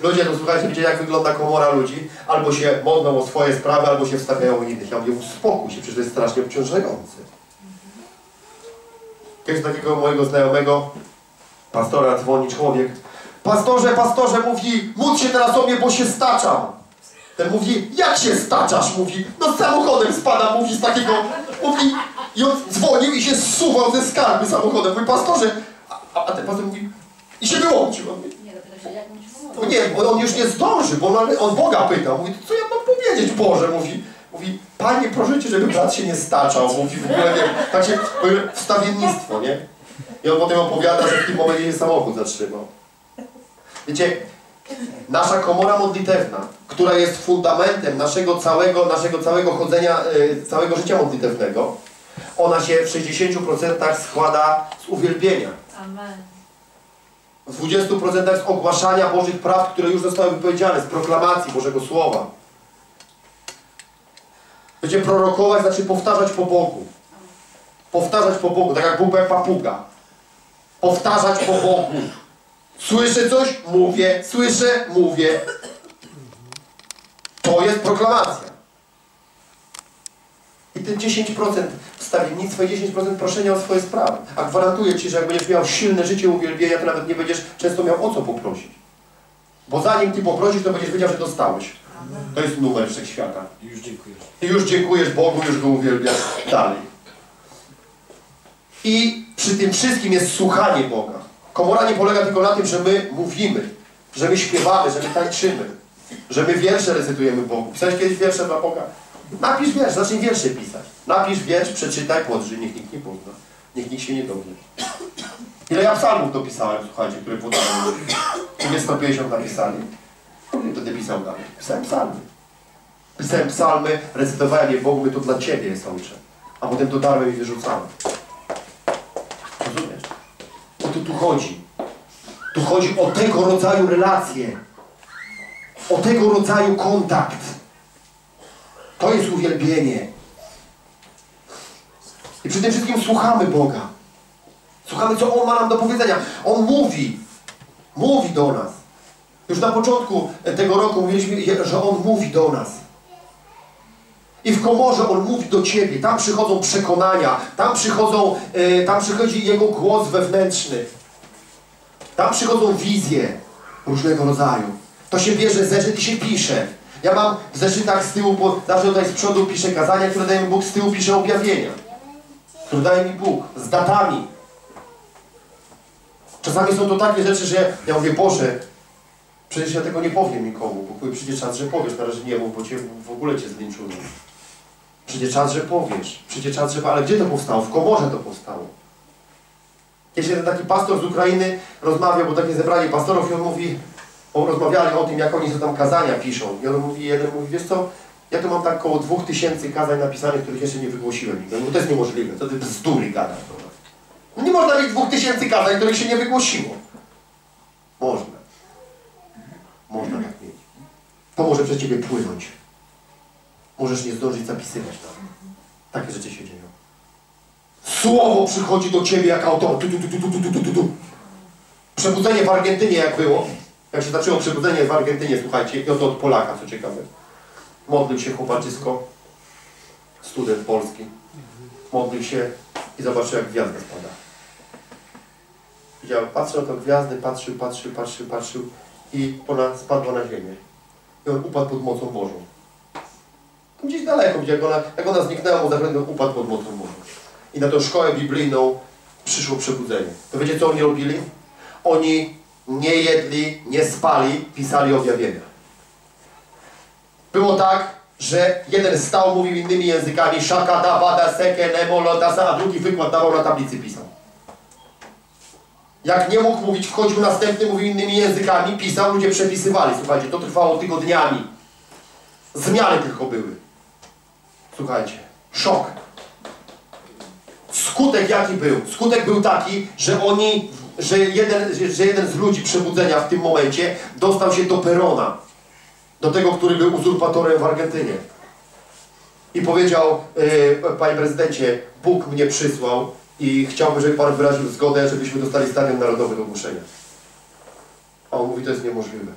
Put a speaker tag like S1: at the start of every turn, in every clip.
S1: ludzie, to słuchajcie, wiecie jak wygląda komora ludzi? Albo się modlą o swoje sprawy, albo się wstawiają innych. Ja mówię, uspokój się, przecież to jest strasznie obciążające. Kiedyś takiego mojego znajomego, pastora dzwoni człowiek. Pastorze, pastorze, mówi, módl się teraz o mnie, bo się staczam. Ten mówi, jak się staczasz? Mówi, no samochodem spada, mówi z takiego, mówi, i on dzwonił i się zsuwał ze skarby samochodem. Mówi, pastorze, a, a ten pastor mówi, i się wyłączył. On mówi,
S2: Nie,
S1: bo on już nie zdąży, bo on, on Boga pyta. Mówi, co ja mam powiedzieć, Boże? Mówi, mówi Panie, proszę Cię, żeby brat się nie staczał. Mówi, w ogóle nie, tak się, wstawiennictwo, nie? I on potem opowiada, że w tym momencie się samochód zatrzymał. Wiecie, nasza komora modlitewna, która jest fundamentem naszego całego, naszego całego chodzenia, e, całego życia modlitewnego, ona się w 60% składa z uwielbienia.
S2: Amen.
S1: W 20% z ogłaszania Bożych praw, które już zostały wypowiedziane, z proklamacji Bożego Słowa. Wiecie, prorokować znaczy powtarzać po Bogu. Powtarzać po Bogu, tak jak jak papuga. Powtarzać po Bogu. Słyszę coś? Mówię. Słyszę? Mówię. To jest proklamacja. I ten 10% wstawiennictwa i 10% proszenia o swoje sprawy. A gwarantuję Ci, że jak będziesz miał silne życie uwielbienia, to nawet nie będziesz często miał o co poprosić. Bo zanim Ty poprosisz, to będziesz wiedział, że dostałeś. To jest numer wszechświata.
S3: I już dziękujesz.
S1: I już dziękujesz Bogu, już Go uwielbiasz dalej. I przy tym wszystkim jest słuchanie Boga. Komora nie polega tylko na tym, że my mówimy, że my śpiewamy, że my tańczymy, że my wiersze recytujemy Bogu. Pisałeś kiedyś wiersze dla Boga? Napisz wiersz, zacznij wiersze pisać. Napisz wiersz, przeczytaj, podrzyj, niech nikt nie pozna. Niech nikt się nie dowie. Ile ja psalmów dopisałem, słuchajcie, które podałem. Ile 150 napisali? Nie będę pisał dalej. Pisałem psalmy. Pisałem psalmy, recytowałem je Bogu, to dla Ciebie jest ojcze. A potem to darłem i wyrzucałem. Rozumiesz? O to tu chodzi. Tu chodzi o tego rodzaju relacje. O tego rodzaju kontakt. To jest uwielbienie. I tym wszystkim słuchamy Boga. Słuchamy, co On ma nam do powiedzenia. On mówi. Mówi do nas. Już na początku tego roku mówiliśmy, że On mówi do nas. I w komorze On mówi do Ciebie. Tam przychodzą przekonania. Tam, przychodzą, e, tam przychodzi Jego głos wewnętrzny. Tam przychodzą wizje różnego rodzaju. To się bierze zeszyt i się pisze. Ja mam w zeszytach z tyłu, bo zawsze tutaj z przodu piszę kazania, które daje mi Bóg, z tyłu piszę objawienia. Które daje mi Bóg, z datami. Czasami są to takie rzeczy, że ja mówię, Boże, przecież ja tego nie powiem nikomu, bo przyjdzie czas, że powiesz, na razie nie mów, bo cię, w ogóle cię zlinczują. Przyjdzie czas, że powiesz, przyjdzie czas, że... Ale gdzie to powstało? W komorze to powstało. Kiedyś jeden taki pastor z Ukrainy rozmawiał, bo takie zebranie pastorów i on mówi, rozmawiali o tym, jak oni sobie tam kazania piszą. I on mówi, jeden mówi, wiesz co, ja tu mam tak około 2000 kazań napisanych, których jeszcze nie wygłosiłem. Ja mówię, no, no to jest niemożliwe, To ty bzdury gadasz. No nie można mieć 2000 kazań, których się nie wygłosiło. Można. Można tak mieć. To może przez ciebie płynąć. Możesz nie zdążyć zapisywać tam. Takie rzeczy się dzieją. Słowo przychodzi do ciebie jak autor. Tu, tu, tu, tu, tu, tu, tu, tu. Przebudzenie w Argentynie jak było. Jak się zaczęło przebudzenie w Argentynie, słuchajcie, i oto od Polaka, co ciekawe. Modlił się chłopaczysko, student polski. Modlił się i zobaczył, jak gwiazda spada. Widział, patrzył na to gwiazdy, patrzył, patrzył, patrzył, patrzył i ona spadła na ziemię. I on upadł pod mocą Bożą. Gdzieś daleko, gdzie jak ona, jak ona zniknęła, mu zakrętem upadł pod mocą Bożą. I na tą szkołę biblijną przyszło przebudzenie. To wiecie, co oni robili? Oni nie jedli, nie spali, pisali objawienia. Było tak, że jeden stał, mówił innymi językami, szaka, da, bada, seke, nemo, a drugi wykład dawał na tablicy, pisał. Jak nie mógł mówić, wchodził następny, mówił innymi językami, pisał, ludzie przepisywali. Słuchajcie, to trwało tygodniami. Zmiany tylko były. Słuchajcie, szok. Skutek jaki był? Skutek był taki, że oni, że jeden, że jeden z ludzi przebudzenia w tym momencie dostał się do Perona. Do tego, który był uzurpatorem w Argentynie. I powiedział, e, panie prezydencie, Bóg mnie przysłał i chciałby, żeby pan wyraził zgodę, żebyśmy dostali stadion narodowy do ogłoszenia. A on mówi, to jest niemożliwe.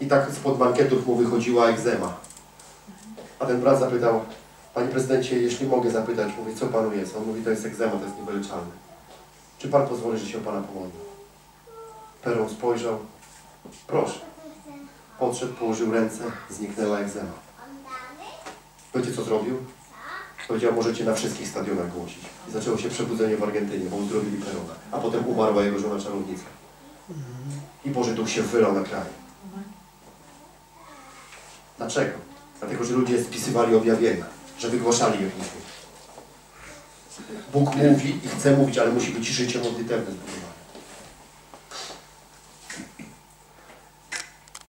S1: I tak spod bankietów mu wychodziła egzema. A ten brat zapytał, Panie prezydencie, jeśli mogę zapytać, mówi, co panu jest? On mówi, to jest egzema, to jest niewyleczalne. Czy pan pozwoli, że się pana pomodlę? Peron spojrzał, proszę. Podszedł, położył ręce, zniknęła egzema. Wiecie co zrobił? Powiedział, możecie na wszystkich stadionach głosić. I zaczęło się przebudzenie w Argentynie, bo uzdrowili Perona. A potem umarła jego żona czarownica. I Boży Duch się wylał na kraj. Dlaczego? Dlatego, że ludzie spisywali objawienia, że wygłaszali je w nich. Bóg mówi i chce mówić, ale musi być życie modlitewne zbudowane.